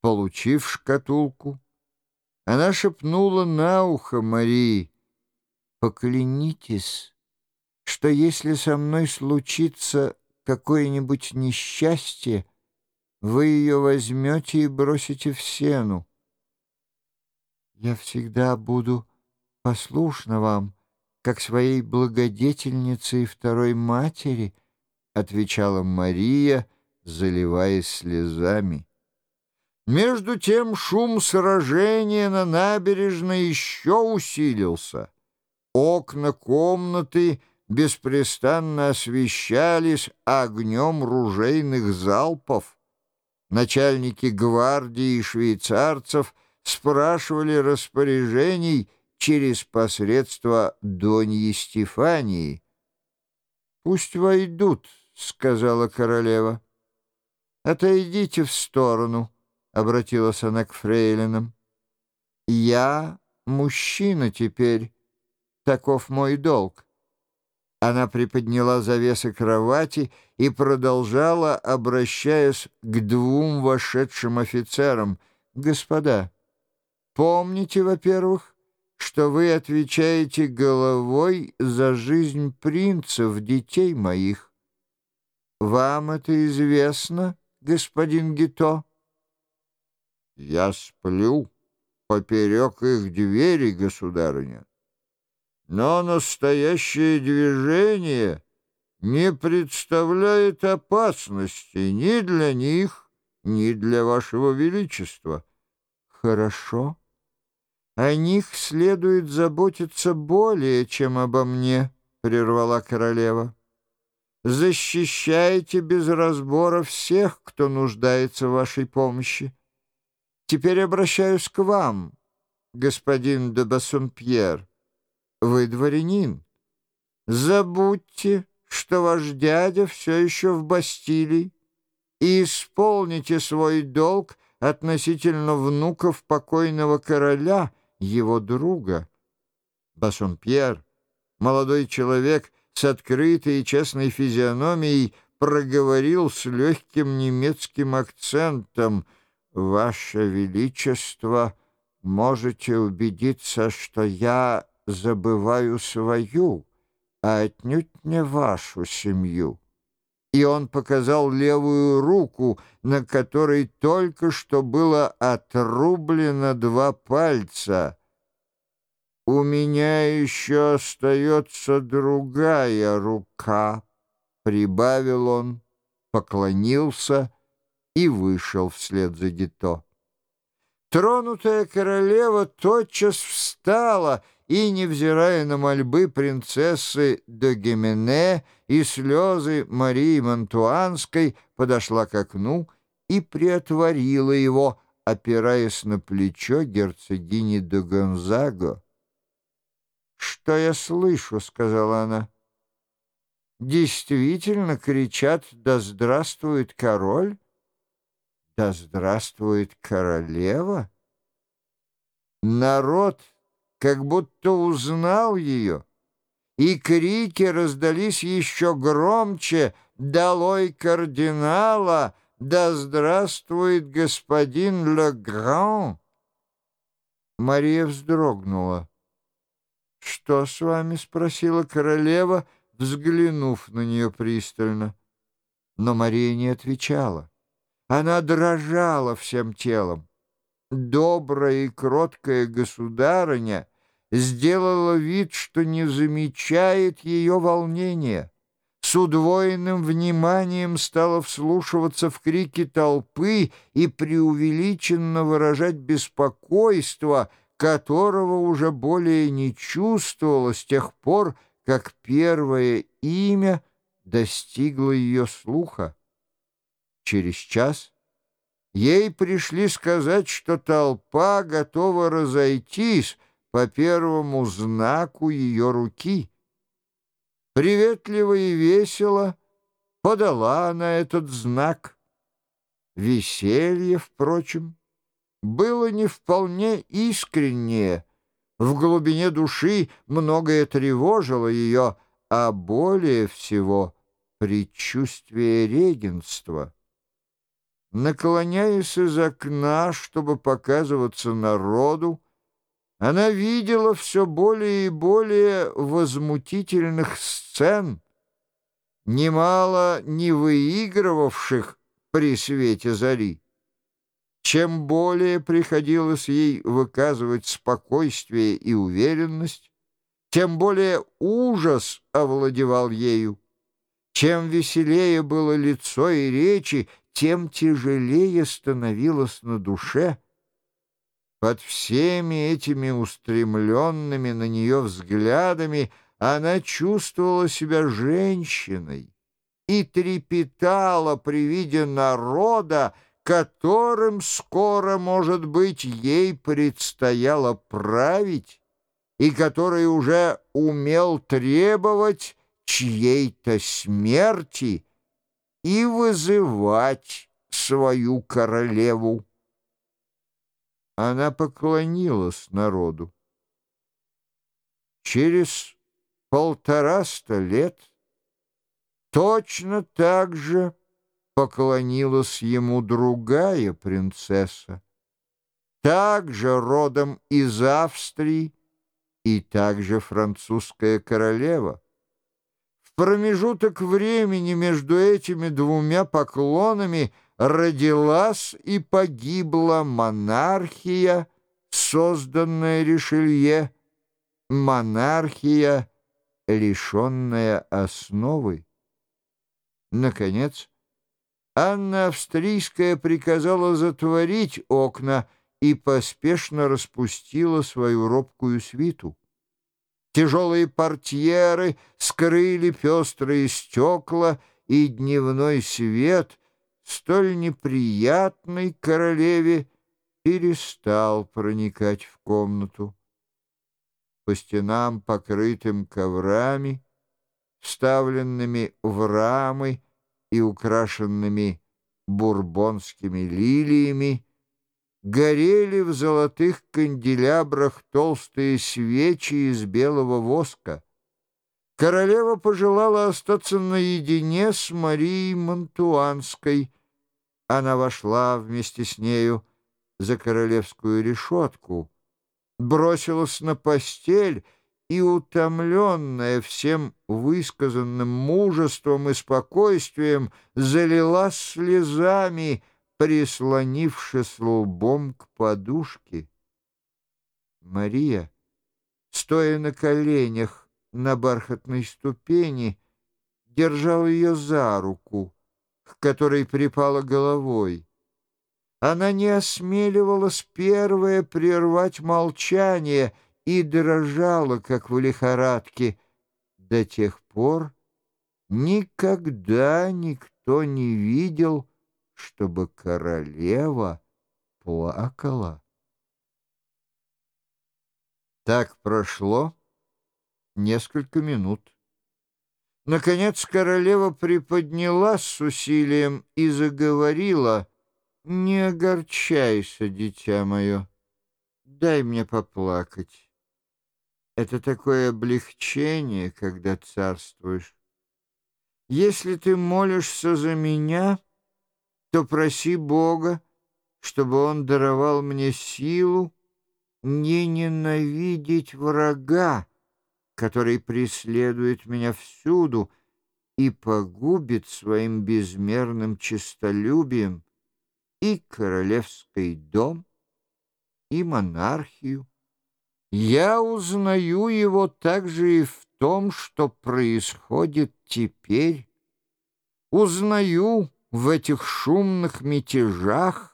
Получив шкатулку, она шепнула на ухо Марии, «Поклянитесь, что если со мной случится какое-нибудь несчастье, вы ее возьмете и бросите в сену. Я всегда буду послушна вам, как своей благодетельнице и второй матери, — отвечала Мария, заливаясь слезами. Между тем шум сражения на набережной еще усилился. Окна комнаты беспрестанно освещались огнем ружейных залпов. Начальники гвардии и швейцарцев спрашивали распоряжений через посредство Доньи Стефании. «Пусть войдут», — сказала королева. «Отойдите в сторону», — обратилась она к фрейлинам. «Я мужчина теперь, таков мой долг». Она приподняла завесы кровати и продолжала, обращаясь к двум вошедшим офицерам. «Господа, помните, во-первых, что вы отвечаете головой за жизнь принцев, детей моих. Вам это известно, господин Гито?» «Я сплю поперек их двери, государыня» но настоящее движение не представляет опасности ни для них, ни для вашего величества. Хорошо. О них следует заботиться более, чем обо мне, — прервала королева. Защищайте без разбора всех, кто нуждается в вашей помощи. Теперь обращаюсь к вам, господин де Бассонпьер. Вы дворянин. Забудьте, что ваш дядя все еще в Бастилии, и исполните свой долг относительно внуков покойного короля, его друга. Бассонпьер, молодой человек с открытой и честной физиономией, проговорил с легким немецким акцентом «Ваше Величество, можете убедиться, что я забываю свою, а отнюдь не вашу семью. И он показал левую руку, на которой только что было отрублено два пальца. «У меня еще остается другая рука», — прибавил он, поклонился и вышел вслед за Гито. Тронутая королева тотчас встала и, невзирая на мольбы принцессы де и слезы Марии Монтуанской, подошла к окну и приотворила его, опираясь на плечо герцогини де Гонзаго. «Что я слышу?» — сказала она. «Действительно кричат «Да здравствует король!» «Да здравствует королева!» Народ как будто узнал ее, и крики раздались еще громче «Долой кардинала! Да здравствует господин Легран!» Мария вздрогнула. «Что с вами?» — спросила королева, взглянув на нее пристально. Но Мария не отвечала. Она дрожала всем телом. Добрая и кроткая государыня сделала вид, что не замечает ее волнения. С удвоенным вниманием стала вслушиваться в крики толпы и преувеличенно выражать беспокойство, которого уже более не чувствовала с тех пор, как первое имя достигло ее слуха. Через час ей пришли сказать, что толпа готова разойтись, по первому знаку ее руки. Приветливо и весело подала она этот знак. Веселье, впрочем, было не вполне искреннее. В глубине души многое тревожило ее, а более всего предчувствие регенства. Наклоняясь из окна, чтобы показываться народу, она видела все более и более возмутительных сцен, немало не выигрывавших при свете зари. Чем более приходилось ей выказывать спокойствие и уверенность, тем более ужас овладевал ею. Чем веселее было лицо и речи, тем тяжелее становилось на душе. Под всеми этими устремленными на нее взглядами она чувствовала себя женщиной и трепетала при виде народа, которым скоро, может быть, ей предстояло править, и который уже умел требовать чьей-то смерти и вызывать свою королеву. Она поклонилась народу. Через полтораста лет точно так же поклонилась ему другая принцесса, также родом из Австрии и также французская королева. Промежуток времени между этими двумя поклонами родилась и погибла монархия, созданная Ришелье, монархия, лишенная основы. Наконец, Анна Австрийская приказала затворить окна и поспешно распустила свою робкую свиту. Тяжелые портьеры скрыли пестрые стекла, и дневной свет, столь неприятный королеве, перестал проникать в комнату. По стенам, покрытым коврами, вставленными в рамы и украшенными бурбонскими лилиями, горели в золотых канделябрах толстые свечи из белого воска. Королева пожелала остаться наедине с Марией Монтуанской. Она вошла вместе с нею за королевскую решетку, бросилась на постель и, утомленная всем высказанным мужеством и спокойствием, залилась слезами, прислонившись лбом к подушке. Мария, стоя на коленях на бархатной ступени, держал ее за руку, к которой припала головой. Она не осмеливалась первая прервать молчание и дрожала, как в лихорадке, до тех пор никогда никто не видел, чтобы королева плакала. Так прошло несколько минут. Наконец королева приподнялась с усилием и заговорила. «Не огорчайся, дитя мое, дай мне поплакать. Это такое облегчение, когда царствуешь. Если ты молишься за меня...» то проси Бога, чтобы Он даровал мне силу не ненавидеть врага, который преследует меня всюду и погубит своим безмерным честолюбием и королевский дом, и монархию. Я узнаю его также и в том, что происходит теперь. Узнаю, в этих шумных мятежах